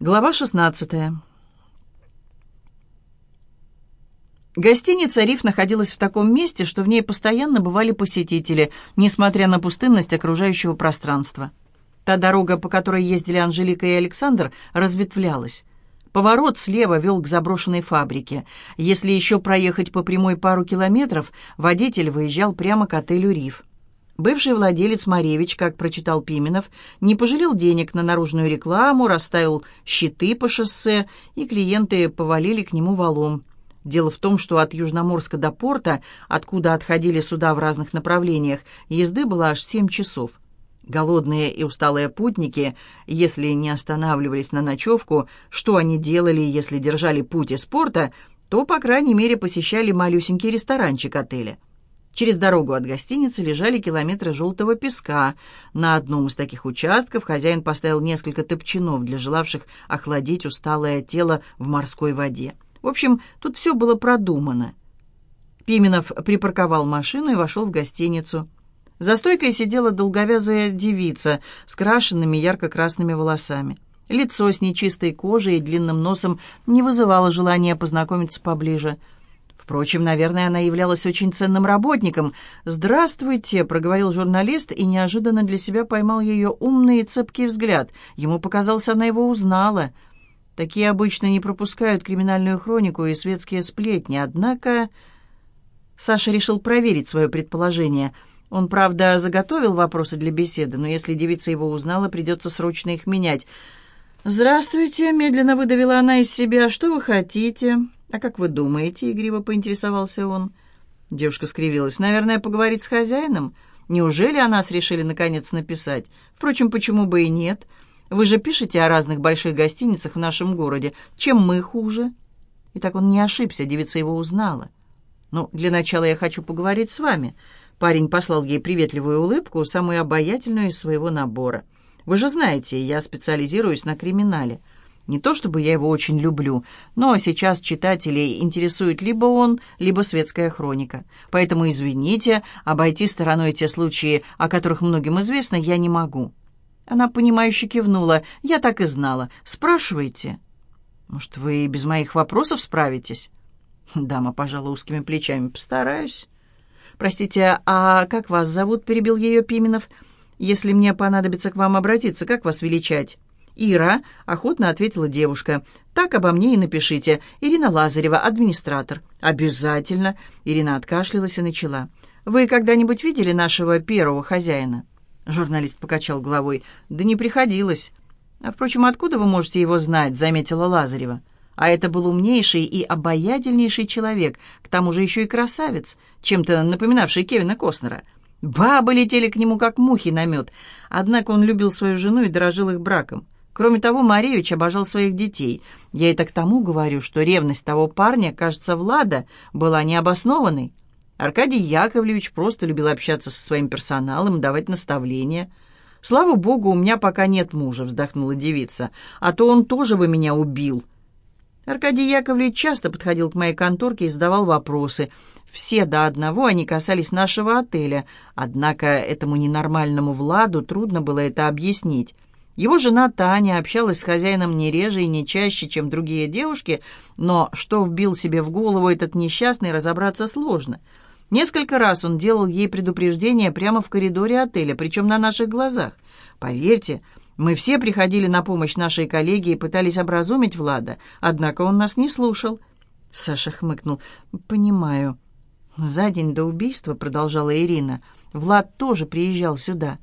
Глава 16. Гостиница «Риф» находилась в таком месте, что в ней постоянно бывали посетители, несмотря на пустынность окружающего пространства. Та дорога, по которой ездили Анжелика и Александр, разветвлялась. Поворот слева вел к заброшенной фабрике. Если еще проехать по прямой пару километров, водитель выезжал прямо к отелю «Риф». Бывший владелец Маревич, как прочитал Пименов, не пожалел денег на наружную рекламу, расставил щиты по шоссе, и клиенты повалили к нему валом. Дело в том, что от Южноморска до порта, откуда отходили суда в разных направлениях, езды было аж семь часов. Голодные и усталые путники, если не останавливались на ночевку, что они делали, если держали путь из порта, то, по крайней мере, посещали малюсенький ресторанчик отеля. Через дорогу от гостиницы лежали километры желтого песка. На одном из таких участков хозяин поставил несколько топчанов для желавших охладить усталое тело в морской воде. В общем, тут все было продумано. Пименов припарковал машину и вошел в гостиницу. За стойкой сидела долговязая девица с крашенными ярко-красными волосами. Лицо с нечистой кожей и длинным носом не вызывало желания познакомиться поближе – Впрочем, наверное, она являлась очень ценным работником. «Здравствуйте», — проговорил журналист и неожиданно для себя поймал ее умный и цепкий взгляд. Ему показалось, она его узнала. Такие обычно не пропускают криминальную хронику и светские сплетни. Однако Саша решил проверить свое предположение. Он, правда, заготовил вопросы для беседы, но если девица его узнала, придется срочно их менять. «Здравствуйте», — медленно выдавила она из себя. «Что вы хотите?» «А как вы думаете?» — игриво поинтересовался он. Девушка скривилась. «Наверное, поговорить с хозяином? Неужели о нас решили наконец написать? Впрочем, почему бы и нет? Вы же пишете о разных больших гостиницах в нашем городе. Чем мы хуже?» И так он не ошибся, девица его узнала. «Ну, для начала я хочу поговорить с вами». Парень послал ей приветливую улыбку, самую обаятельную из своего набора. «Вы же знаете, я специализируюсь на криминале». Не то чтобы я его очень люблю, но сейчас читателей интересует либо он, либо светская хроника. Поэтому, извините, обойти стороной те случаи, о которых многим известно, я не могу». Она, понимающе кивнула. «Я так и знала. Спрашивайте». «Может, вы без моих вопросов справитесь?» Дама пожала узкими плечами. «Постараюсь». «Простите, а как вас зовут?» — перебил ее Пименов. «Если мне понадобится к вам обратиться, как вас величать?» «Ира», — охотно ответила девушка. «Так обо мне и напишите. Ирина Лазарева, администратор». «Обязательно», — Ирина откашлялась и начала. «Вы когда-нибудь видели нашего первого хозяина?» Журналист покачал головой. «Да не приходилось». «А, впрочем, откуда вы можете его знать?» — заметила Лазарева. А это был умнейший и обаятельнейший человек, к тому же еще и красавец, чем-то напоминавший Кевина Костнера. Бабы летели к нему, как мухи на мед. Однако он любил свою жену и дорожил их браком. Кроме того, Маревич обожал своих детей. Я это к тому говорю, что ревность того парня, кажется, Влада, была необоснованной. Аркадий Яковлевич просто любил общаться со своим персоналом, давать наставления. «Слава богу, у меня пока нет мужа», — вздохнула девица, «а то он тоже бы меня убил». Аркадий Яковлевич часто подходил к моей конторке и задавал вопросы. Все до одного они касались нашего отеля, однако этому ненормальному Владу трудно было это объяснить. Его жена Таня общалась с хозяином не реже и не чаще, чем другие девушки, но что вбил себе в голову этот несчастный, разобраться сложно. Несколько раз он делал ей предупреждение прямо в коридоре отеля, причем на наших глазах. Поверьте, мы все приходили на помощь нашей коллеге и пытались образумить Влада, однако он нас не слушал. Саша хмыкнул. «Понимаю». «За день до убийства», — продолжала Ирина, — «Влад тоже приезжал сюда».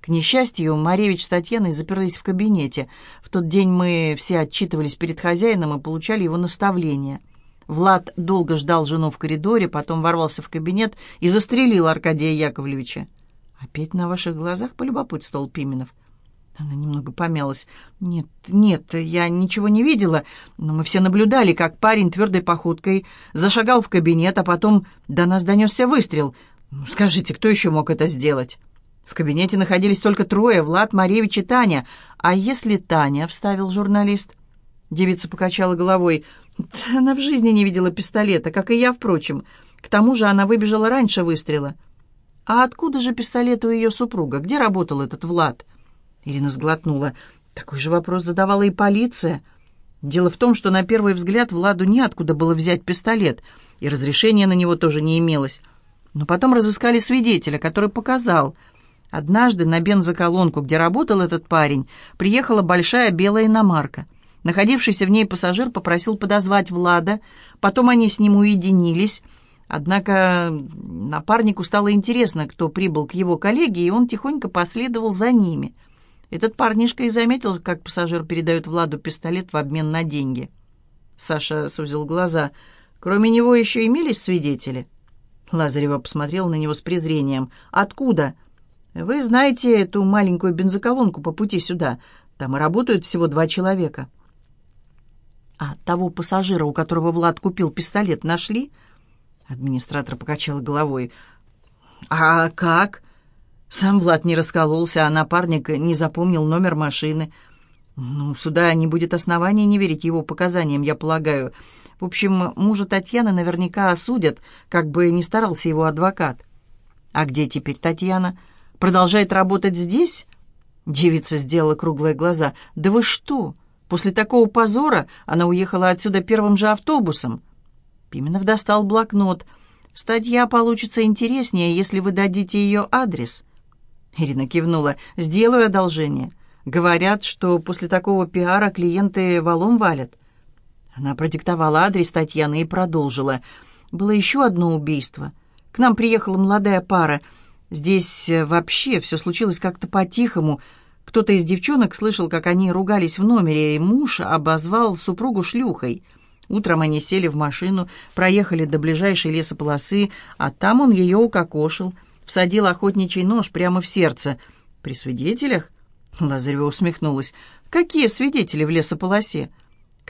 К несчастью, Маревич с Татьяной заперлись в кабинете. В тот день мы все отчитывались перед хозяином и получали его наставления. Влад долго ждал жену в коридоре, потом ворвался в кабинет и застрелил Аркадия Яковлевича. «Опять на ваших глазах полюбопытствовал Пименов?» Она немного помялась. «Нет, нет, я ничего не видела, но мы все наблюдали, как парень твердой походкой зашагал в кабинет, а потом до нас донесся выстрел. Ну, скажите, кто еще мог это сделать?» В кабинете находились только трое — Влад, Маревич и Таня. «А если Таня?» — вставил журналист. Девица покачала головой. «Она в жизни не видела пистолета, как и я, впрочем. К тому же она выбежала раньше выстрела». «А откуда же пистолет у ее супруга? Где работал этот Влад?» Ирина сглотнула. Такой же вопрос задавала и полиция. Дело в том, что на первый взгляд Владу неоткуда было взять пистолет, и разрешения на него тоже не имелось. Но потом разыскали свидетеля, который показал. Однажды на бензоколонку, где работал этот парень, приехала большая белая иномарка. Находившийся в ней пассажир попросил подозвать Влада, потом они с ним уединились. Однако напарнику стало интересно, кто прибыл к его коллеге, и он тихонько последовал за ними – этот парнишка и заметил, как пассажир передает Владу пистолет в обмен на деньги. Саша сузил глаза. «Кроме него еще имелись свидетели?» Лазарева посмотрел на него с презрением. «Откуда?» «Вы знаете эту маленькую бензоколонку по пути сюда. Там и работают всего два человека». «А того пассажира, у которого Влад купил пистолет, нашли?» Администратор покачал головой. «А как?» Сам Влад не раскололся, а напарник не запомнил номер машины. Ну, сюда не будет оснований не верить его показаниям, я полагаю. В общем, мужа Татьяны наверняка осудят, как бы ни старался его адвокат. А где теперь Татьяна? Продолжает работать здесь? Девица сделала круглые глаза. Да вы что? После такого позора она уехала отсюда первым же автобусом. Пименов достал блокнот. Статья получится интереснее, если вы дадите ее адрес. Ирина кивнула. «Сделаю одолжение. Говорят, что после такого пиара клиенты валом валят». Она продиктовала адрес Татьяны и продолжила. «Было еще одно убийство. К нам приехала молодая пара. Здесь э, вообще все случилось как-то по-тихому. Кто-то из девчонок слышал, как они ругались в номере, и муж обозвал супругу шлюхой». Утром они сели в машину, проехали до ближайшей лесополосы, а там он ее укокошил – всадил охотничий нож прямо в сердце. «При свидетелях?» Лазарева усмехнулась. «Какие свидетели в лесополосе?»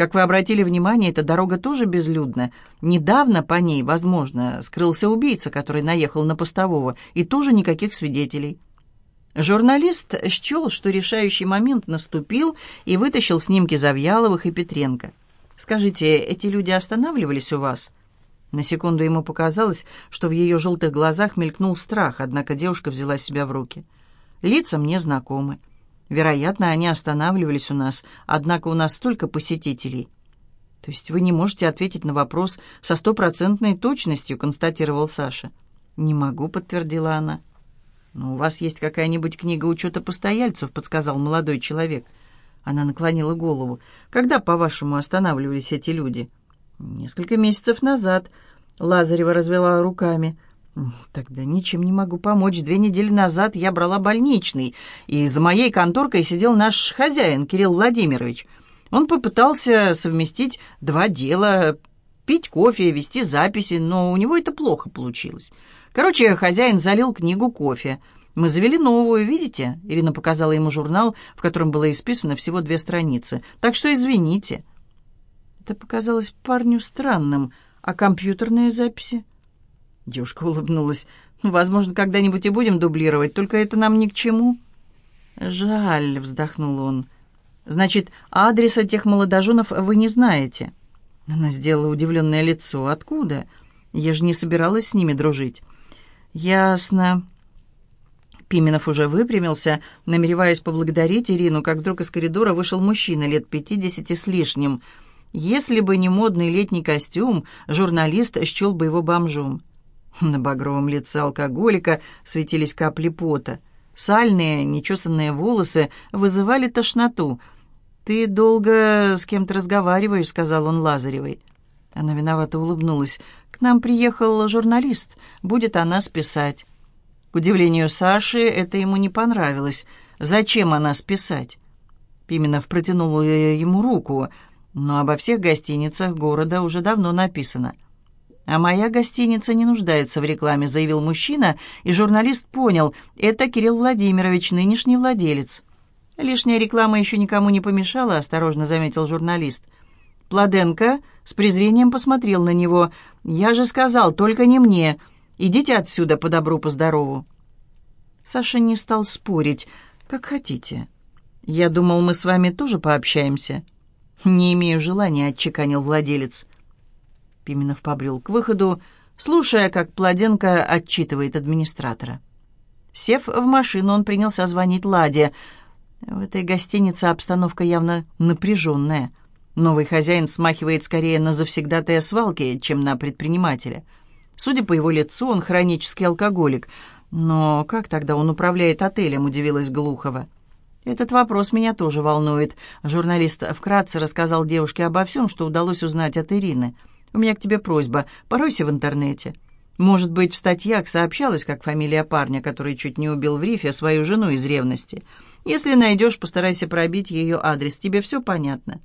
«Как вы обратили внимание, эта дорога тоже безлюдна. Недавно по ней, возможно, скрылся убийца, который наехал на постового, и тоже никаких свидетелей». Журналист счел, что решающий момент наступил и вытащил снимки Завьяловых и Петренко. «Скажите, эти люди останавливались у вас?» На секунду ему показалось, что в ее желтых глазах мелькнул страх, однако девушка взяла себя в руки. «Лица мне знакомы. Вероятно, они останавливались у нас, однако у нас столько посетителей». «То есть вы не можете ответить на вопрос со стопроцентной точностью», — констатировал Саша. «Не могу», — подтвердила она. «Но у вас есть какая-нибудь книга учета постояльцев», — подсказал молодой человек. Она наклонила голову. «Когда, по-вашему, останавливались эти люди?» «Несколько месяцев назад», — Лазарева развела руками. «Тогда ничем не могу помочь. Две недели назад я брала больничный, и за моей конторкой сидел наш хозяин, Кирилл Владимирович. Он попытался совместить два дела, пить кофе, вести записи, но у него это плохо получилось. Короче, хозяин залил книгу кофе. Мы завели новую, видите?» Ирина показала ему журнал, в котором было исписано всего две страницы. «Так что извините». Это показалось парню странным. А компьютерные записи? Девушка улыбнулась. «Ну, «Возможно, когда-нибудь и будем дублировать, только это нам ни к чему». «Жаль», — вздохнул он. «Значит, адреса тех молодоженов вы не знаете?» Она сделала удивленное лицо. «Откуда? Я же не собиралась с ними дружить». «Ясно». Пименов уже выпрямился, намереваясь поблагодарить Ирину, как вдруг из коридора вышел мужчина лет пятидесяти с лишним — если бы не модный летний костюм, журналист счел бы его бомжом. На багровом лице алкоголика светились капли пота. Сальные, нечесанные волосы вызывали тошноту. «Ты долго с кем-то разговариваешь», — сказал он Лазаревой. Она виновато улыбнулась. «К нам приехал журналист. Будет о нас писать». К удивлению Саши, это ему не понравилось. «Зачем о нас писать?» Пименов протянул ему руку — но обо всех гостиницах города уже давно написано. «А моя гостиница не нуждается в рекламе», — заявил мужчина, и журналист понял, это Кирилл Владимирович, нынешний владелец. «Лишняя реклама еще никому не помешала», — осторожно заметил журналист. Плоденко с презрением посмотрел на него. «Я же сказал, только не мне. Идите отсюда по добру, по здорову». Саша не стал спорить. «Как хотите. Я думал, мы с вами тоже пообщаемся». «Не имею желания», — отчеканил владелец. Пименов побрел к выходу, слушая, как Плоденко отчитывает администратора. Сев в машину, он принялся звонить Ладе. В этой гостинице обстановка явно напряженная. Новый хозяин смахивает скорее на завсегдатая свалки, чем на предпринимателя. Судя по его лицу, он хронический алкоголик. Но как тогда он управляет отелем, удивилась Глухова. «Этот вопрос меня тоже волнует. Журналист вкратце рассказал девушке обо всем, что удалось узнать от Ирины. У меня к тебе просьба. Поройся в интернете. Может быть, в статьях сообщалось, как фамилия парня, который чуть не убил в рифе свою жену из ревности. Если найдешь, постарайся пробить ее адрес. Тебе все понятно?»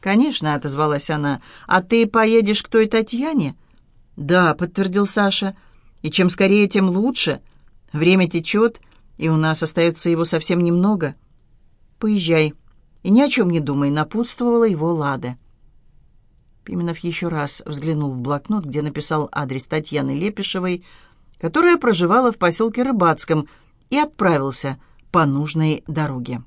«Конечно», — отозвалась она. «А ты поедешь к той Татьяне?» «Да», — подтвердил Саша. «И чем скорее, тем лучше. Время течет, и у нас остается его совсем немного». «Поезжай и ни о чем не думай», — напутствовала его Лада. Пименов еще раз взглянул в блокнот, где написал адрес Татьяны Лепишевой, которая проживала в поселке Рыбацком, и отправился по нужной дороге.